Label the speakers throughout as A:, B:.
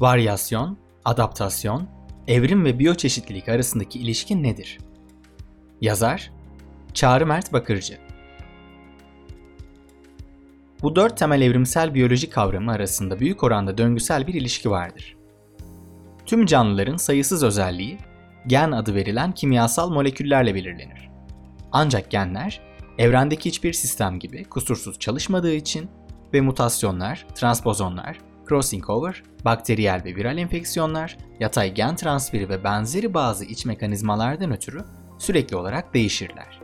A: Varyasyon, adaptasyon, evrim ve biyoçeşitlilik arasındaki ilişki nedir? Yazar Çağrı Mert Bakırcı Bu dört temel evrimsel biyoloji kavramı arasında büyük oranda döngüsel bir ilişki vardır. Tüm canlıların sayısız özelliği gen adı verilen kimyasal moleküllerle belirlenir. Ancak genler evrendeki hiçbir sistem gibi kusursuz çalışmadığı için ve mutasyonlar, transpozonlar, crossing over, bakteriyel ve viral enfeksiyonlar, yatay gen transferi ve benzeri bazı iç mekanizmalardan ötürü sürekli olarak değişirler.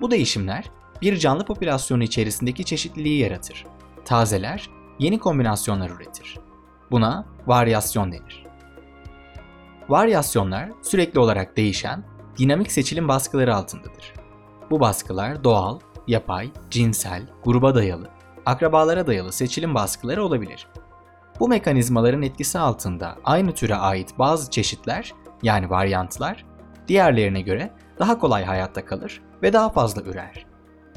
A: Bu değişimler bir canlı popülasyonu içerisindeki çeşitliliği yaratır. Tazeler, yeni kombinasyonlar üretir. Buna varyasyon denir. Varyasyonlar sürekli olarak değişen, dinamik seçilim baskıları altındadır. Bu baskılar doğal, yapay, cinsel, gruba dayalı, akrabalara dayalı seçilim baskıları olabilir. Bu mekanizmaların etkisi altında aynı türe ait bazı çeşitler yani varyantlar diğerlerine göre daha kolay hayatta kalır ve daha fazla ürer.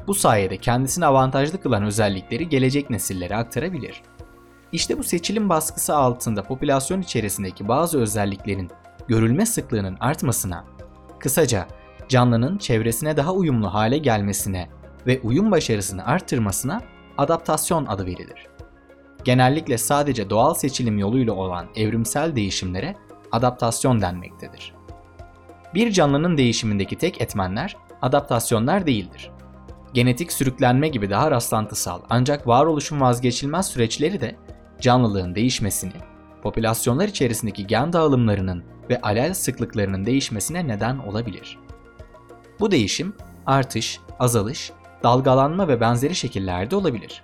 A: Bu sayede kendisini avantajlı kılan özellikleri gelecek nesillere aktarabilir. İşte bu seçilim baskısı altında popülasyon içerisindeki bazı özelliklerin görülme sıklığının artmasına, kısaca canlının çevresine daha uyumlu hale gelmesine ve uyum başarısını arttırmasına adaptasyon adı verilir. Genellikle sadece doğal seçilim yoluyla olan evrimsel değişimlere adaptasyon denmektedir. Bir canlının değişimindeki tek etmenler adaptasyonlar değildir. Genetik sürüklenme gibi daha rastlantısal ancak varoluşun vazgeçilmez süreçleri de canlılığın değişmesini, popülasyonlar içerisindeki gen dağılımlarının ve alel sıklıklarının değişmesine neden olabilir. Bu değişim artış, azalış, dalgalanma ve benzeri şekillerde olabilir.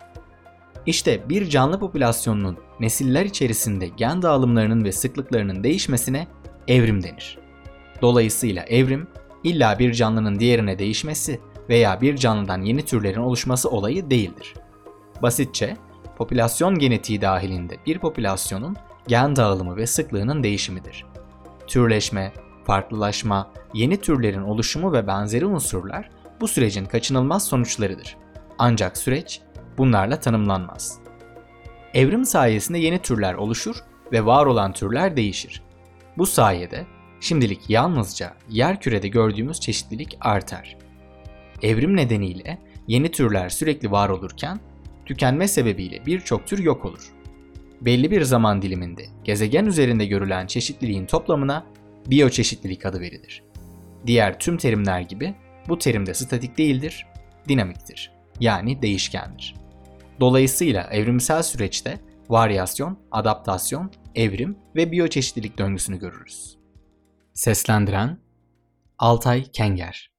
A: İşte bir canlı popülasyonunun nesiller içerisinde gen dağılımlarının ve sıklıklarının değişmesine evrim denir. Dolayısıyla evrim illa bir canlının diğerine değişmesi veya bir canlıdan yeni türlerin oluşması olayı değildir. Basitçe, popülasyon genetiği dahilinde bir popülasyonun gen dağılımı ve sıklığının değişimidir. Türleşme, farklılaşma, yeni türlerin oluşumu ve benzeri unsurlar bu sürecin kaçınılmaz sonuçlarıdır. Ancak süreç bunlarla tanımlanmaz. Evrim sayesinde yeni türler oluşur ve var olan türler değişir. Bu sayede şimdilik yalnızca yer kürede gördüğümüz çeşitlilik artar. Evrim nedeniyle yeni türler sürekli var olurken tükenme sebebiyle birçok tür yok olur. Belli bir zaman diliminde gezegen üzerinde görülen çeşitliliğin toplamına biyoçeşitlilik adı verilir. Diğer tüm terimler gibi bu terim de statik değildir, dinamiktir. Yani değişkendir. Dolayısıyla evrimsel süreçte varyasyon, adaptasyon, evrim ve biyoçeşitlilik döngüsünü görürüz. Seslendiren Altay Kenger